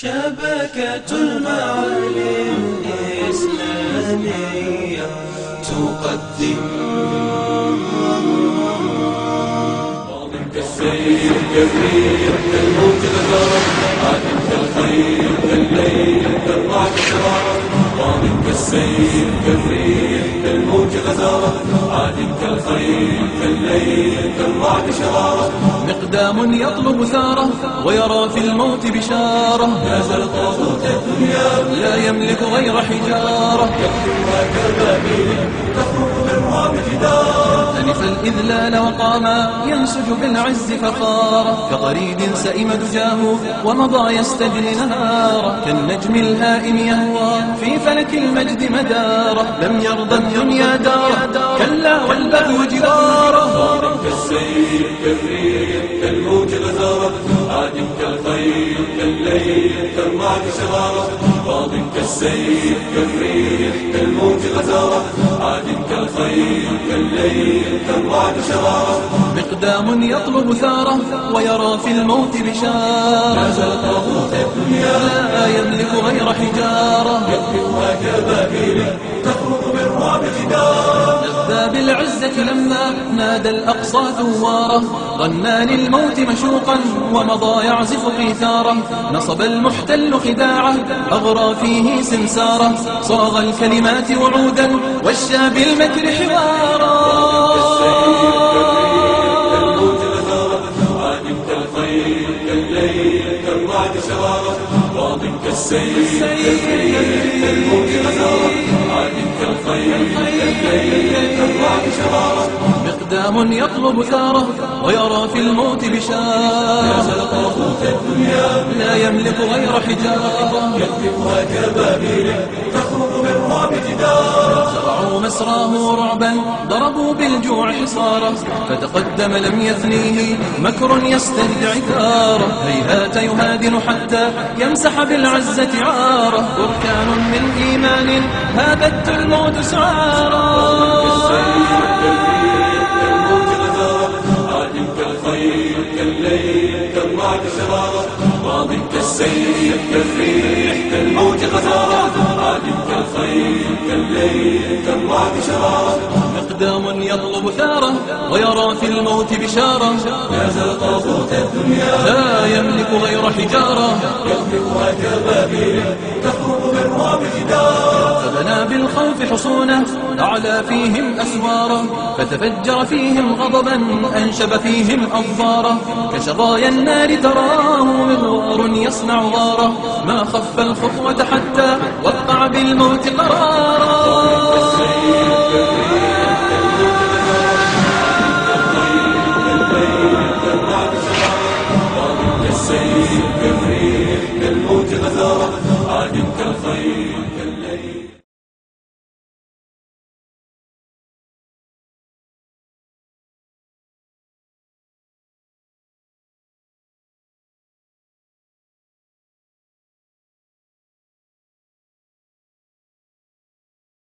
شبكة المعالم الإسلامية تقدم كالسير كالريح غزارة عادم كالخير كالليل كالسير كالريح كالموج غزارة كالليل كالرعد مقدام يطلب ثاره ويرى في الموت نازل طاغوت الدنيا. لا يملك غير حجارة. يقتلها كالبابيل تخرج جدارا أنف الإذلال وقاما ينسج بالعز فخارة كطريد سئم دجاه ومضى يستجري نهارا كالنجم الهائم يهوى في فلك المجد مداره لم يرضى الدنيا داره كلا والبغي جداره ضامن كالسير كالريح كالموج غزارة عادم كالخير كالليل كالرعد شرارة ضامن كالسير كالريح كالموج غزارة عادم كالخير كالليل كالرعد شرارة مقدام يطلب ثارة ويرى في الموت بشارة. نازل طاغوت الدنيا لا يملك غير حجارة. يقتلها كبابيل لما نادى الأقصى ثواره غنى للموت مشوقا ومضى يعزف قيثاره نصب المحتل خداعة أغرى فيه سمسارة. صاغ الكلمات وعودا والشى بالمكر حوارا. كالموج غزارة عادم كالخير كالليل كالرعد شرارة مقدام يطلب ثاره ويرى في الموت بشارة. نزل طاغوت الدنيا لا يملك غير حجارة. يكتبها كبابيل تخرج بالرعب جدارا زرعوا مسراه رعبا ضربوا بالجوع حصارا فتقدم لم يثنيه مكر يستدعي ثاره هيهات يهادن حتى يمسح بالعزة عاره. بركان من إيمان هابت الموت سعارا كالرعد شرارة راض كالسيل كالريح كالموج غزارة عادم كالخير كالليل كالرعد شرارة مقدام يطلب ثاره ويرى في الموت بشارة نازل طاغوت الدنيا. لا يملك غير حجارة يخلقها كبابيل تخرج بالرعب بالخوف حصونه أعلى فيهم أسوارا فتفجر فيهم غضبا أنشب فيهم أظفارا كشظايا النار تراه مغوار يصنع غارا ما خف الخطوة حتى وقع بالموت قرارا